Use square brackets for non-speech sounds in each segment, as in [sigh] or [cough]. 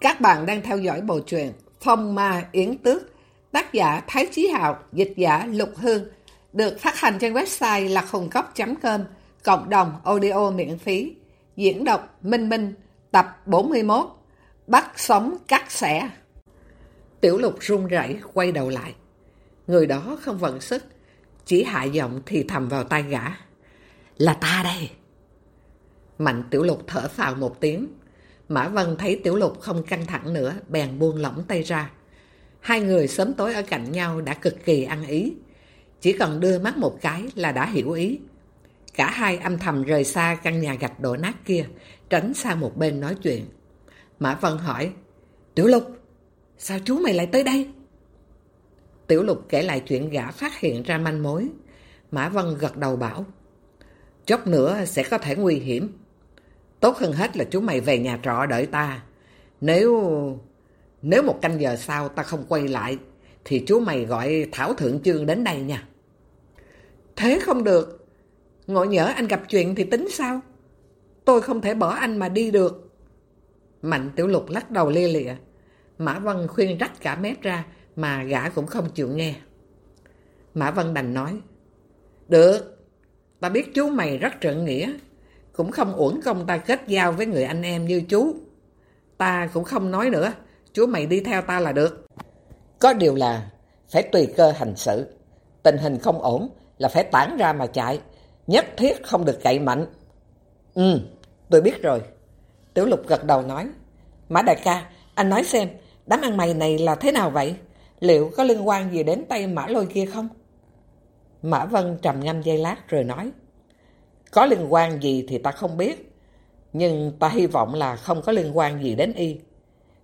Các bạn đang theo dõi bộ truyện Phong Ma Yến Tước, tác giả Thái Chí hạo dịch giả Lục Hương, được phát hành trên website lạc hùng com cộng đồng audio miễn phí, diễn đọc Minh Minh, tập 41, bắt sống cắt xẻ. Tiểu lục run rẩy quay đầu lại. Người đó không vận sức, chỉ hạ giọng thì thầm vào tai gã. Là ta đây. Mạnh tiểu lục thở phào một tiếng, Mã Vân thấy Tiểu Lục không căng thẳng nữa, bèn buông lỏng tay ra. Hai người sớm tối ở cạnh nhau đã cực kỳ ăn ý. Chỉ cần đưa mắt một cái là đã hiểu ý. Cả hai âm thầm rời xa căn nhà gạch đổ nát kia, tránh sang một bên nói chuyện. Mã Vân hỏi, Tiểu Lục, sao chú mày lại tới đây? Tiểu Lục kể lại chuyện gã phát hiện ra manh mối. Mã Vân gật đầu bảo, chốc nữa sẽ có thể nguy hiểm. Tốt hơn hết là chú mày về nhà trọ đợi ta. Nếu... Nếu một canh giờ sau ta không quay lại, thì chú mày gọi Thảo Thượng Trương đến đây nha. Thế không được. Ngộ nhỡ anh gặp chuyện thì tính sao? Tôi không thể bỏ anh mà đi được. Mạnh Tiểu Lục lắc đầu lia lịa. Mã Văn khuyên rách cả mép ra mà gã cũng không chịu nghe. Mã Văn đành nói. Được, ta biết chú mày rất trượng nghĩa, cũng không uổng công ta kết giao với người anh em như chú. Ta cũng không nói nữa, chú mày đi theo ta là được. Có điều là phải tùy cơ hành sự. Tình hình không ổn là phải tản ra mà chạy, nhất thiết không được cậy mạnh. Ừ, tôi biết rồi. Tiểu lục gật đầu nói. Mã đại ca, anh nói xem, đám ăn mày này là thế nào vậy? Liệu có liên quan gì đến tay mã lôi kia không? Mã Vân trầm ngâm giây lát rồi nói. Có liên quan gì thì ta không biết. Nhưng ta hy vọng là không có liên quan gì đến y.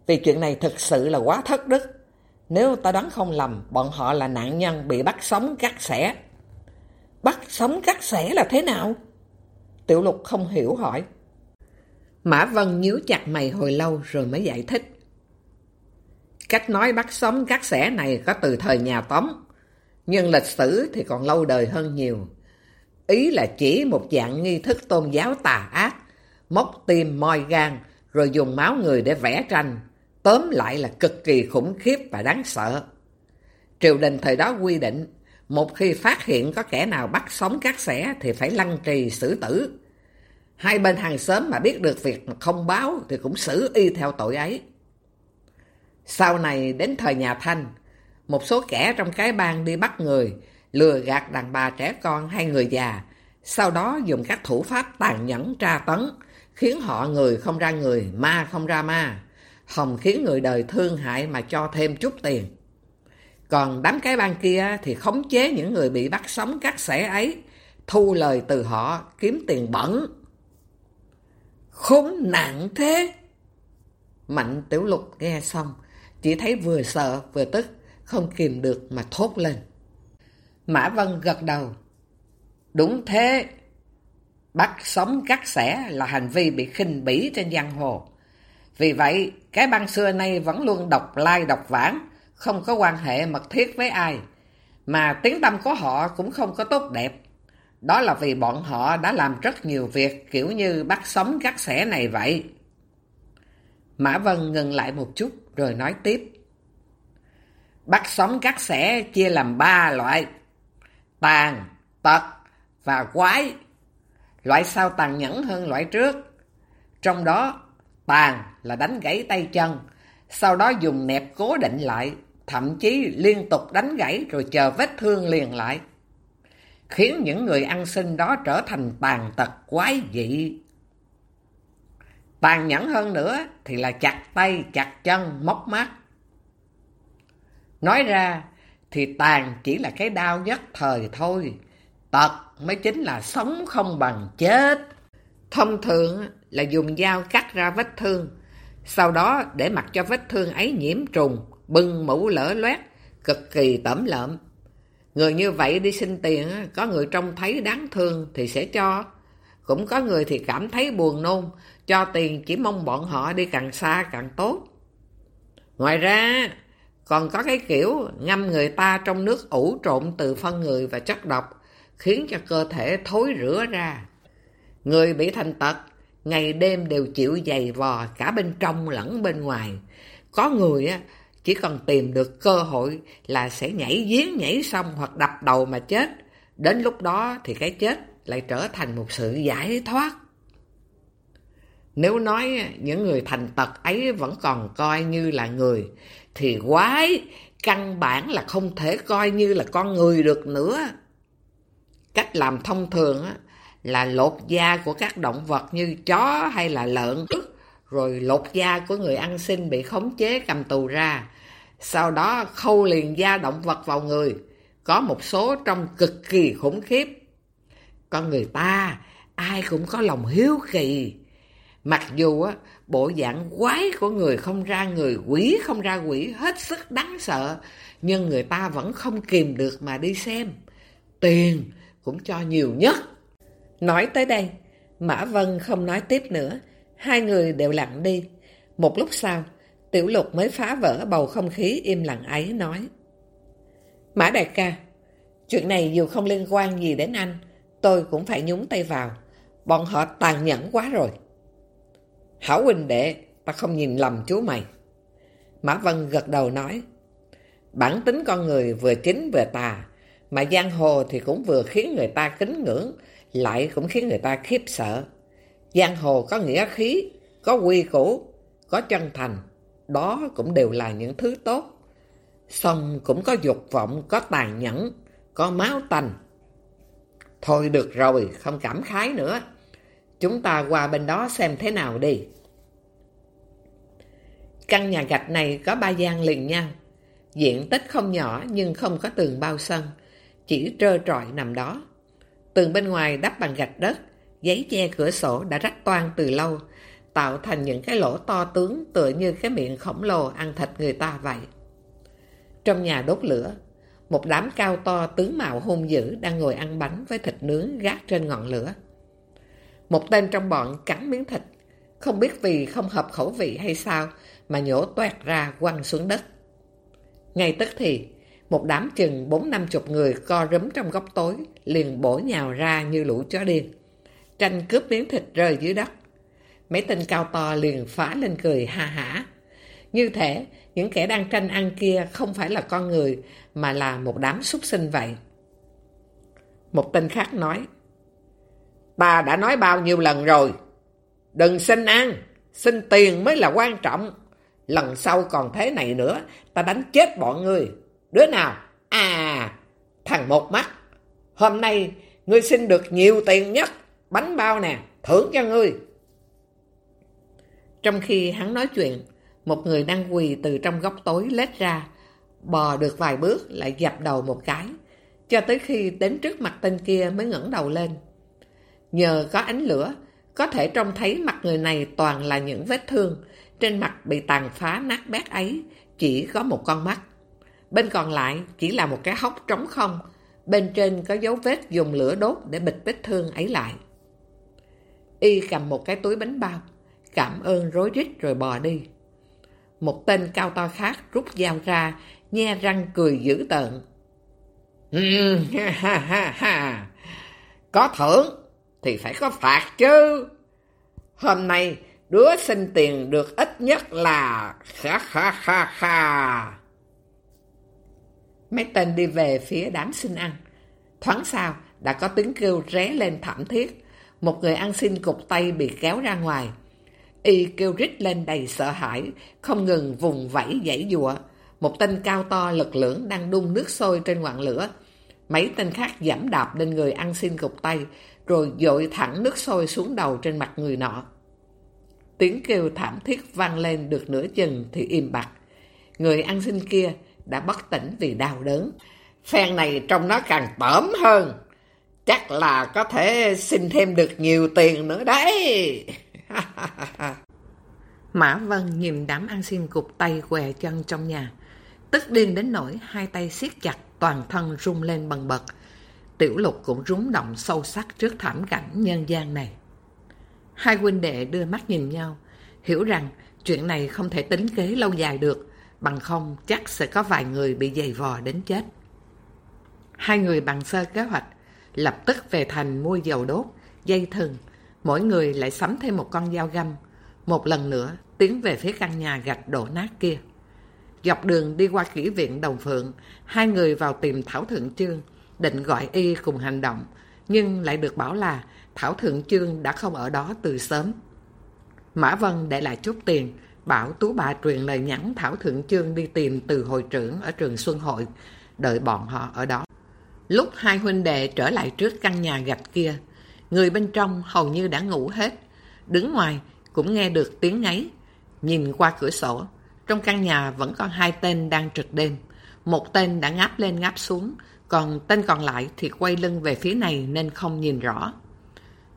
Vì chuyện này thực sự là quá thất đức. Nếu ta đoán không lầm, bọn họ là nạn nhân bị bắt sống cắt xẻ. Bắt sống cắt xẻ là thế nào? Tiểu lục không hiểu hỏi. Mã Vân nhíu chặt mày hồi lâu rồi mới giải thích. Cách nói bắt sống cắt xẻ này có từ thời nhà Tống. Nhưng lịch sử thì còn lâu đời hơn nhiều. Ý là chỉ một dạng nghi thức tôn giáo tà ác, móc tim moi gan, rồi dùng máu người để vẽ tranh. Tóm lại là cực kỳ khủng khiếp và đáng sợ. Triều đình thời đó quy định, một khi phát hiện có kẻ nào bắt sống các xẻ thì phải lăng trì xử tử. Hai bên hàng xóm mà biết được việc mà không báo thì cũng xử y theo tội ấy. Sau này đến thời nhà Thanh, một số kẻ trong cái bang đi bắt người, lừa gạt đàn bà trẻ con hay người già, sau đó dùng các thủ pháp tàn nhẫn tra tấn, khiến họ người không ra người, ma không ra ma, hồng khiến người đời thương hại mà cho thêm chút tiền. Còn đám cái bang kia thì khống chế những người bị bắt sống các xẻ ấy, thu lời từ họ kiếm tiền bẩn. Khốn nạn thế! Mạnh tiểu lục nghe xong, chỉ thấy vừa sợ vừa tức, không kìm được mà thốt lên. Mã Vân gật đầu. Đúng thế. Bắt sống cắt xẻ là hành vi bị khinh bỉ trên giang hồ. Vì vậy, cái băng xưa nay vẫn luôn độc lai độc vãng, không có quan hệ mật thiết với ai. Mà tiếng tâm của họ cũng không có tốt đẹp. Đó là vì bọn họ đã làm rất nhiều việc kiểu như bắt sống cắt xẻ này vậy. Mã Vân ngừng lại một chút rồi nói tiếp. Bắt sống cắt xẻ chia làm ba loại tàn, tật và quái. Loại sau tàn nhẫn hơn loại trước. Trong đó, tàn là đánh gãy tay chân, sau đó dùng nẹp cố định lại, thậm chí liên tục đánh gãy rồi chờ vết thương liền lại. Khiến những người ăn sinh đó trở thành tàn tật quái dị. Tàn nhẫn hơn nữa thì là chặt tay, chặt chân, móc mắt. Nói ra, thì tàn chỉ là cái đau nhất thời thôi. Tật mới chính là sống không bằng chết. Thông thường là dùng dao cắt ra vết thương, sau đó để mặc cho vết thương ấy nhiễm trùng, bưng mũ lỡ loét, cực kỳ tẩm lợm. Người như vậy đi xin tiền, có người trông thấy đáng thương thì sẽ cho. Cũng có người thì cảm thấy buồn nôn, cho tiền chỉ mong bọn họ đi càng xa càng tốt. Ngoài ra, còn có cái kiểu ngâm người ta trong nước ủ trộn từ phân người và chất độc, khiến cho cơ thể thối rửa ra. Người bị thành tật ngày đêm đều chịu dày vò cả bên trong lẫn bên ngoài. Có người á, chỉ cần tìm được cơ hội là sẽ nhảy giếng nhảy xong hoặc đập đầu mà chết. Đến lúc đó thì cái chết lại trở thành một sự giải thoát. Nếu nói những người thành tật ấy vẫn còn coi như là người, thì quái, căn bản là không thể coi như là con người được nữa. Cách làm thông thường á là lột da của các động vật như chó hay là lợn, rồi lột da của người ăn xin bị khống chế cầm tù ra. Sau đó khâu liền da động vật vào người, có một số trong cực kỳ khủng khiếp. Con người ta, ai cũng có lòng hiếu kỳ. Mặc dù á, bộ dạng quái của người không ra người, quỷ không ra quỷ, hết sức đáng sợ, nhưng người ta vẫn không kìm được mà đi xem. Tiền cũng cho nhiều nhất. Nói tới đây, Mã Vân không nói tiếp nữa, hai người đều lặng đi. Một lúc sau, Tiểu Lục mới phá vỡ bầu không khí im lặng ấy nói. Mã đại ca, chuyện này dù không liên quan gì đến anh, tôi cũng phải nhúng tay vào. Bọn họ tàn nhẫn quá rồi. Hảo huynh đệ, ta không nhìn lầm chú mày. Mã Vân gật đầu nói, bản tính con người vừa chính vừa tà, mà giang hồ thì cũng vừa khiến người ta kính ngưỡng, lại cũng khiến người ta khiếp sợ. Giang hồ có nghĩa khí, có quy củ, có chân thành, đó cũng đều là những thứ tốt. Xong cũng có dục vọng, có tàn nhẫn, có máu tanh. Thôi được rồi, không cảm khái nữa. Chúng ta qua bên đó xem thế nào đi. Căn nhà gạch này có ba gian liền nhau. Diện tích không nhỏ nhưng không có tường bao sân, chỉ trơ trọi nằm đó. Tường bên ngoài đắp bằng gạch đất, giấy che cửa sổ đã rách toan từ lâu, tạo thành những cái lỗ to tướng tựa như cái miệng khổng lồ ăn thịt người ta vậy. Trong nhà đốt lửa, một đám cao to tướng mạo hung dữ đang ngồi ăn bánh với thịt nướng gác trên ngọn lửa. Một tên trong bọn cắn miếng thịt, không biết vì không hợp khẩu vị hay sao mà nhổ toẹt ra quăng xuống đất. Ngay tức thì, một đám chừng bốn năm chục người co rúm trong góc tối liền bổ nhào ra như lũ chó điên. Tranh cướp miếng thịt rơi dưới đất. Mấy tên cao to liền phá lên cười ha hả. Như thể những kẻ đang tranh ăn kia không phải là con người mà là một đám súc sinh vậy. Một tên khác nói Ta đã nói bao nhiêu lần rồi? Đừng xin ăn. Xin tiền mới là quan trọng. Lần sau còn thế này nữa, Ta đánh chết bọn ngươi. Đứa nào? À Thằng một mắt. Hôm nay, ngươi xin được nhiều tiền nhất. Bánh bao nè, Thưởng cho ngươi. Trong khi hắn nói chuyện, Một người đang quỳ từ trong góc tối lết ra, Bò được vài bước lại dập đầu một cái, Cho tới khi đến trước mặt tên kia mới ngẩng đầu lên. Nhờ có ánh lửa, Có thể trông thấy mặt người này toàn là những vết thương. Trên mặt bị tàn phá nát bét ấy, Chỉ có một con mắt. Bên còn lại chỉ là một cái hốc trống không. Bên trên có dấu vết dùng lửa đốt để bịt vết thương ấy lại. Y cầm một cái túi bánh bao, Cảm ơn rối rít rồi bò đi. Một tên cao to khác rút dao ra, Nhe răng cười dữ tợn. Ừ, ha ha ha. Có thưởng. Thì phải có phạt chứ Hôm nay đứa xin tiền được ít nhất là kha kha kha kha Mấy tên đi về phía đám xin ăn. Thoáng sau, đã có tiếng kêu ré lên thảm thiết. Một người ăn xin cục tay bị kéo ra ngoài. Y kêu rít lên đầy sợ hãi, không ngừng vùng vẫy dãy dụa. Một tên cao to lực lưỡng đang đun nước sôi trên ngọn lửa. Mấy tên khác giảm đạp lên người ăn xin cục tay, rồi dội thẳng nước sôi xuống đầu trên mặt người nọ. Tiếng kêu thảm thiết vang lên được nửa chừng thì im bặt. Người ăn xin kia đã bất tỉnh vì đau đớn. Phen này trong nó càng tởm hơn. Chắc là có thể xin thêm được nhiều tiền nữa đấy. [laughs] Mã Vân nhìn đám ăn xin cục tay què chân trong nhà. Tức điên đến nỗi hai tay siết chặt, toàn thân rung lên bần bật. Tiểu lục cũng rúng động sâu sắc trước thảm cảnh nhân gian này. Hai huynh đệ đưa mắt nhìn nhau, hiểu rằng chuyện này không thể tính kế lâu dài được, bằng không chắc sẽ có vài người bị giày vò đến chết. Hai người bằng sơ kế hoạch, lập tức về thành mua dầu đốt, dây thừng, Mỗi người lại sắm thêm một con dao găm, một lần nữa tiến về phía căn nhà gạch đổ nát kia. Dọc đường đi qua kỹ viện Đồng Phượng, hai người vào tìm Thảo Thượng Trương định gọi y cùng hành động, nhưng lại được bảo là Thảo Thượng Chương đã không ở đó từ sớm. Mã Vân để lại chút tiền, bảo Tú Bà truyền lời nhắn Thảo Thượng Chương đi tìm từ hội trưởng ở trường Xuân Hội, đợi bọn họ ở đó. Lúc hai huynh đệ trở lại trước căn nhà gạch kia, người bên trong hầu như đã ngủ hết. Đứng ngoài cũng nghe được tiếng ngáy. Nhìn qua cửa sổ, trong căn nhà vẫn còn hai tên đang trực đêm. Một tên đã ngáp lên ngáp xuống, còn tên còn lại thì quay lưng về phía này nên không nhìn rõ.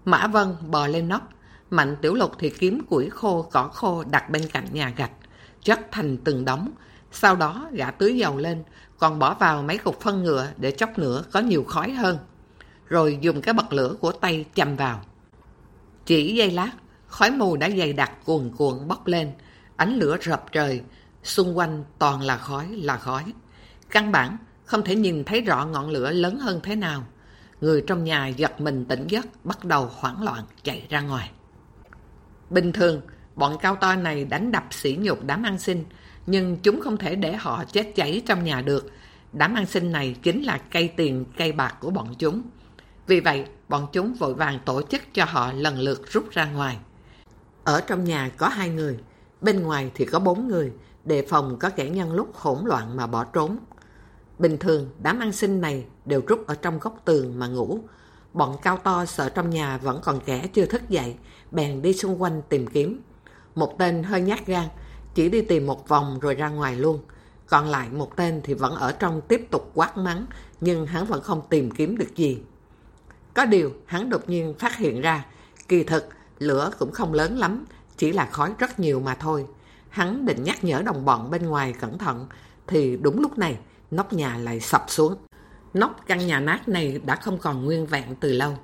Mã Vân bò lên nóc, Mạnh Tiểu Lục thì kiếm củi khô, cỏ khô đặt bên cạnh nhà gạch, chất thành từng đống. Sau đó gã tưới dầu lên, còn bỏ vào mấy cục phân ngựa để chốc nữa có nhiều khói hơn. Rồi dùng cái bật lửa của tay chầm vào. Chỉ giây lát, khói mù đã dày đặc cuồn cuộn bốc lên, ánh lửa rập trời, xung quanh toàn là khói là khói. Căn bản không thể nhìn thấy rõ ngọn lửa lớn hơn thế nào. Người trong nhà giật mình tỉnh giấc, bắt đầu hoảng loạn chạy ra ngoài. Bình thường, bọn cao to này đánh đập sỉ nhục đám ăn xin, nhưng chúng không thể để họ chết cháy trong nhà được. Đám ăn xin này chính là cây tiền, cây bạc của bọn chúng. Vì vậy, bọn chúng vội vàng tổ chức cho họ lần lượt rút ra ngoài. Ở trong nhà có hai người, bên ngoài thì có bốn người, đề phòng có kẻ nhân lúc hỗn loạn mà bỏ trốn. Bình thường, đám ăn sinh này đều rút ở trong góc tường mà ngủ. Bọn cao to sợ trong nhà vẫn còn kẻ chưa thức dậy, bèn đi xung quanh tìm kiếm. Một tên hơi nhát gan, chỉ đi tìm một vòng rồi ra ngoài luôn. Còn lại một tên thì vẫn ở trong tiếp tục quát mắng, nhưng hắn vẫn không tìm kiếm được gì. Có điều, hắn đột nhiên phát hiện ra, kỳ thực, lửa cũng không lớn lắm, chỉ là khói rất nhiều mà thôi. Hắn định nhắc nhở đồng bọn bên ngoài cẩn thận, thì đúng lúc này, nóc nhà lại sập xuống. Nóc căn nhà nát này đã không còn nguyên vẹn từ lâu.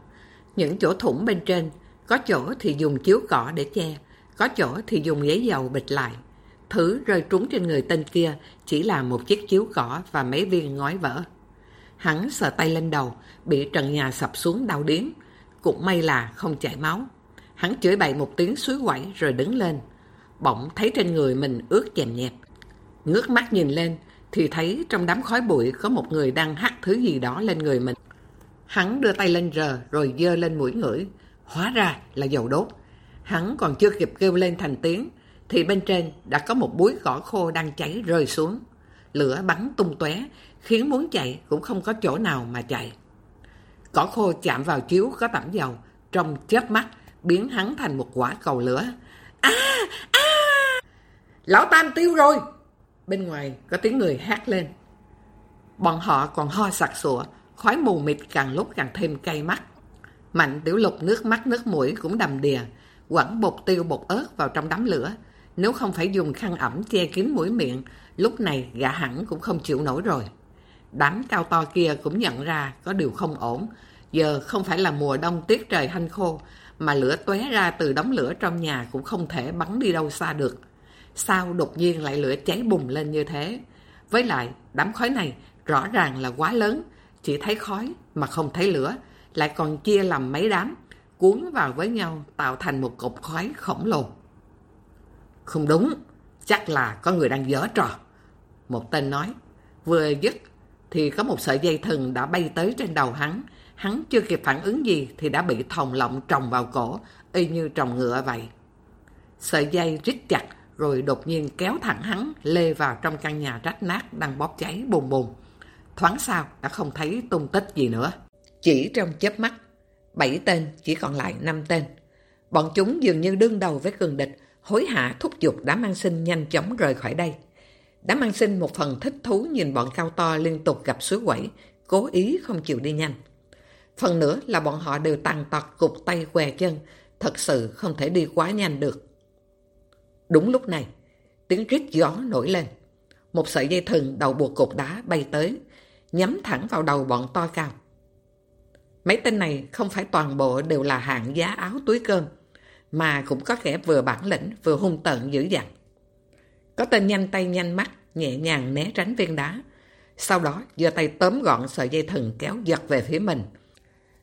Những chỗ thủng bên trên, có chỗ thì dùng chiếu cỏ để che, có chỗ thì dùng giấy dầu bịch lại. Thứ rơi trúng trên người tên kia chỉ là một chiếc chiếu cỏ và mấy viên ngói vỡ. Hắn sờ tay lên đầu, bị trần nhà sập xuống đau điếm. Cũng may là không chảy máu. Hắn chửi bậy một tiếng suối quẩy rồi đứng lên. Bỗng thấy trên người mình ướt chèm nhẹp. Ngước mắt nhìn lên thì thấy trong đám khói bụi có một người đang hắt thứ gì đó lên người mình. Hắn đưa tay lên rờ rồi dơ lên mũi ngửi. Hóa ra là dầu đốt. Hắn còn chưa kịp kêu lên thành tiếng thì bên trên đã có một búi cỏ khô đang cháy rơi xuống. Lửa bắn tung tóe khiến muốn chạy cũng không có chỗ nào mà chạy. Cỏ khô chạm vào chiếu có tẩm dầu, trong chớp mắt biến hắn thành một quả cầu lửa. À! À! Lão Tam tiêu rồi! Bên ngoài có tiếng người hát lên. Bọn họ còn ho sặc sụa, khói mù mịt càng lúc càng thêm cay mắt. Mạnh tiểu lục nước mắt nước mũi cũng đầm đìa, quẳng bột tiêu bột ớt vào trong đám lửa. Nếu không phải dùng khăn ẩm che kín mũi miệng, lúc này gã hẳn cũng không chịu nổi rồi. Đám cao to kia cũng nhận ra có điều không ổn. Giờ không phải là mùa đông tiết trời hanh khô, mà lửa tóe ra từ đống lửa trong nhà cũng không thể bắn đi đâu xa được. Sao đột nhiên lại lửa cháy bùng lên như thế? Với lại, đám khói này rõ ràng là quá lớn, chỉ thấy khói mà không thấy lửa, lại còn chia làm mấy đám, cuốn vào với nhau tạo thành một cột khói khổng lồ. Không đúng, chắc là có người đang dở trò. Một tên nói, vừa dứt thì có một sợi dây thừng đã bay tới trên đầu hắn. Hắn chưa kịp phản ứng gì thì đã bị thòng lọng trồng vào cổ, y như trồng ngựa vậy. Sợi dây rít chặt rồi đột nhiên kéo thẳng hắn lê vào trong căn nhà rách nát đang bóp cháy bùng bùng. Thoáng sau đã không thấy tung tích gì nữa. Chỉ trong chớp mắt, bảy tên chỉ còn lại năm tên. Bọn chúng dường như đương đầu với cường địch, hối hạ thúc giục đám ăn sinh nhanh chóng rời khỏi đây. Đám ăn sinh một phần thích thú nhìn bọn cao to liên tục gặp suối quẩy, cố ý không chịu đi nhanh. Phần nữa là bọn họ đều tăng tọt cục tay què chân, thật sự không thể đi quá nhanh được. Đúng lúc này, tiếng rít gió nổi lên. Một sợi dây thừng đầu buộc cột đá bay tới, nhắm thẳng vào đầu bọn to cao. Mấy tên này không phải toàn bộ đều là hạng giá áo túi cơm, mà cũng có kẻ vừa bản lĩnh vừa hung tợn dữ dằn. Có tên nhanh tay nhanh mắt, nhẹ nhàng né tránh viên đá. Sau đó giơ tay tóm gọn sợi dây thừng kéo giật về phía mình.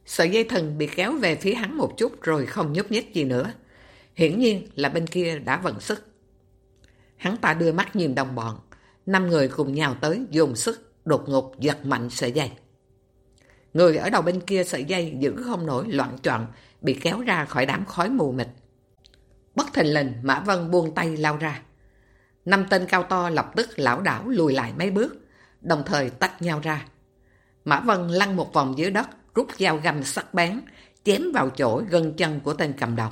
Sợi dây thừng bị kéo về phía hắn một chút rồi không nhúc nhích gì nữa. Hiển nhiên là bên kia đã vận sức. Hắn ta đưa mắt nhìn đồng bọn. Năm người cùng nhào tới dùng sức, đột ngột giật mạnh sợi dây. Người ở đầu bên kia sợi dây giữ không nổi loạn trọn, bị kéo ra khỏi đám khói mù mịt. Bất thình lình, Mã Vân buông tay lao ra. Năm tên cao to lập tức lão đảo lùi lại mấy bước, đồng thời tách nhau ra. Mã Vân lăn một vòng dưới đất, rút dao găm sắc bén, chém vào chỗ gân chân của tên cầm đầu.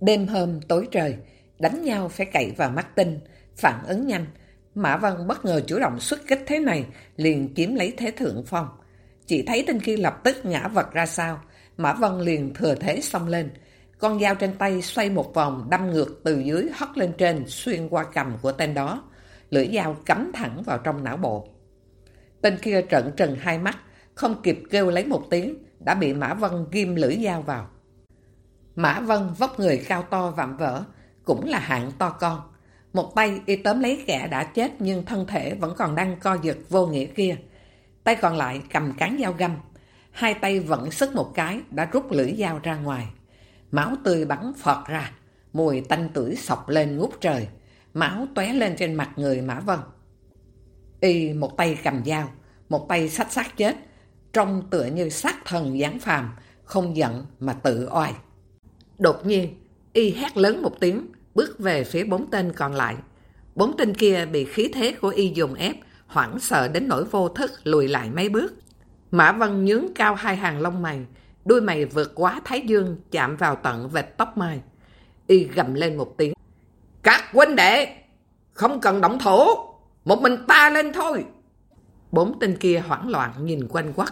Đêm hôm tối trời, đánh nhau phải cậy vào mắt tinh, phản ứng nhanh. Mã Văn bất ngờ chủ động xuất kích thế này, liền chiếm lấy thế thượng phong. Chỉ thấy tinh kia lập tức ngã vật ra sau, Mã Văn liền thừa thế xông lên. Con dao trên tay xoay một vòng đâm ngược từ dưới hất lên trên xuyên qua cầm của tên đó. Lưỡi dao cắm thẳng vào trong não bộ. Tên kia trận trần hai mắt, không kịp kêu lấy một tiếng, đã bị Mã Văn ghim lưỡi dao vào. Mã Vân vóc người cao to vạm vỡ, cũng là hạng to con. Một tay y tóm lấy kẻ đã chết nhưng thân thể vẫn còn đang co giật vô nghĩa kia. Tay còn lại cầm cán dao găm. Hai tay vẫn sức một cái đã rút lưỡi dao ra ngoài. Máu tươi bắn phọt ra. Mùi tanh tưởi sọc lên ngút trời. Máu tóe lên trên mặt người Mã Vân. Y một tay cầm dao, một tay sách xác chết. Trông tựa như sát thần giáng phàm, không giận mà tự oai. Đột nhiên, Y hét lớn một tiếng, bước về phía bốn tên còn lại. Bốn tên kia bị khí thế của Y dùng ép, hoảng sợ đến nỗi vô thức lùi lại mấy bước. Mã Vân nhướng cao hai hàng lông mày, đuôi mày vượt quá thái dương chạm vào tận vệt tóc mai. Y gầm lên một tiếng. Các huynh đệ, không cần động thủ một mình ta lên thôi. Bốn tên kia hoảng loạn nhìn quanh quất.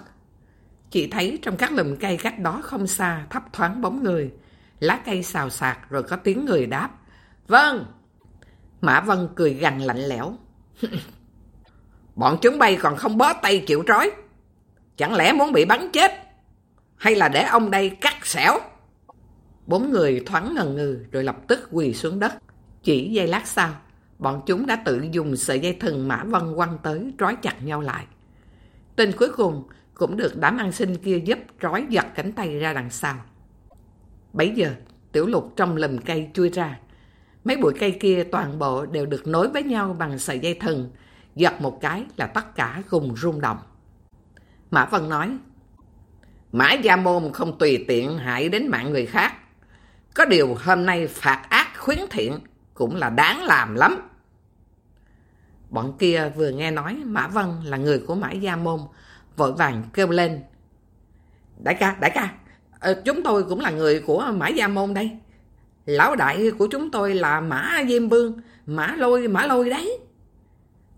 Chỉ thấy trong các lùm cây cách đó không xa thấp thoáng bóng người. Lá cây xào xạc rồi có tiếng người đáp. Vâng. Mã Vân cười gằn lạnh lẽo. [laughs] Bọn chúng bay còn không bó tay chịu trói. Chẳng lẽ muốn bị bắn chết? Hay là để ông đây cắt xẻo? Bốn người thoáng ngần ngừ rồi lập tức quỳ xuống đất. Chỉ giây lát sau, bọn chúng đã tự dùng sợi dây thừng Mã Vân quăng tới trói chặt nhau lại. Tên cuối cùng cũng được đám ăn sinh kia giúp trói giật cánh tay ra đằng sau. Bấy giờ, tiểu lục trong lùm cây chui ra. Mấy bụi cây kia toàn bộ đều được nối với nhau bằng sợi dây thần. giật một cái là tất cả cùng rung động. Mã Vân nói, Mã Gia Môn không tùy tiện hại đến mạng người khác. Có điều hôm nay phạt ác khuyến thiện cũng là đáng làm lắm. Bọn kia vừa nghe nói Mã Vân là người của Mã Gia Môn, vội vàng kêu lên. Đại ca, đại ca, ờ, chúng tôi cũng là người của Mã Gia Môn đây. Lão đại của chúng tôi là Mã Diêm Vương, Mã Lôi, Mã Lôi đấy.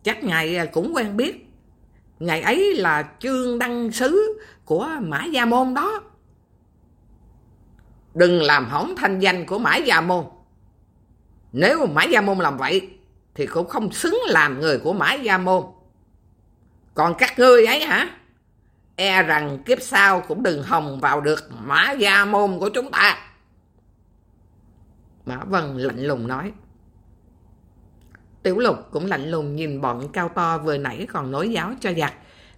Chắc ngài ờ, cũng quen biết. Ngài ấy là chương đăng sứ của Mã Gia Môn đó. Đừng làm hỏng thanh danh của Mã Gia Môn. Nếu Mã Gia Môn làm vậy, thì cũng không xứng làm người của Mã Gia Môn. Còn các ngươi ấy hả? E rằng kiếp sau cũng đừng hồng vào được Mã Gia Môn của chúng ta. Mã Vân lạnh lùng nói. Tiểu lục cũng lạnh lùng nhìn bọn cao to vừa nãy còn nối giáo cho giặc.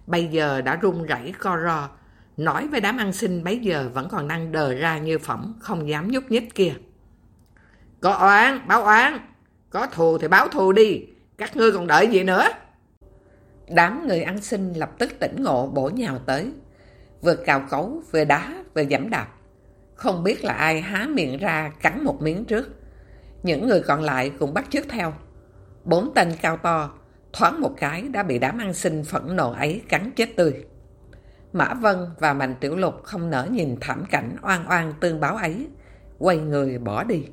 Bây giờ đã run rẩy co ro. Nói với đám ăn xin bấy giờ vẫn còn đang đờ ra như phỏng, không dám nhúc nhích kia. Có oán, báo oán. Có thù thì báo thù đi. Các ngươi còn đợi gì nữa? Đám người ăn xin lập tức tỉnh ngộ bổ nhào tới. Vừa cào cấu, vừa đá, vừa giảm đạp. Không biết là ai há miệng ra cắn một miếng trước. Những người còn lại cũng bắt chước theo. Bốn tên cao to, thoáng một cái đã bị đám ăn xin phẫn nộ ấy cắn chết tươi. Mã Vân và Mạnh Tiểu Lục không nỡ nhìn thảm cảnh oan oan tương báo ấy, quay người bỏ đi.